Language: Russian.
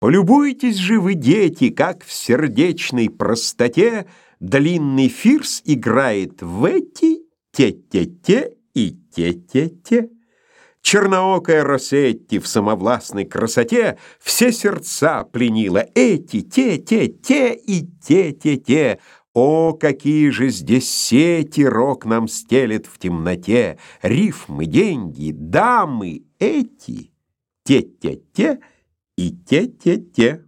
Полюбуйтесь же вы, дети, как в сердечной простоте Длинный фирс играет в эти те-те-те и те-те-те. Черноокая Росетти в самовластной красоте Все сердца пленила эти, те, те, те и те, те, те. О, какие же здесь сети рок нам стелет в темноте, Рифмы, деньги, дамы, эти, те-те-те и те-те-те.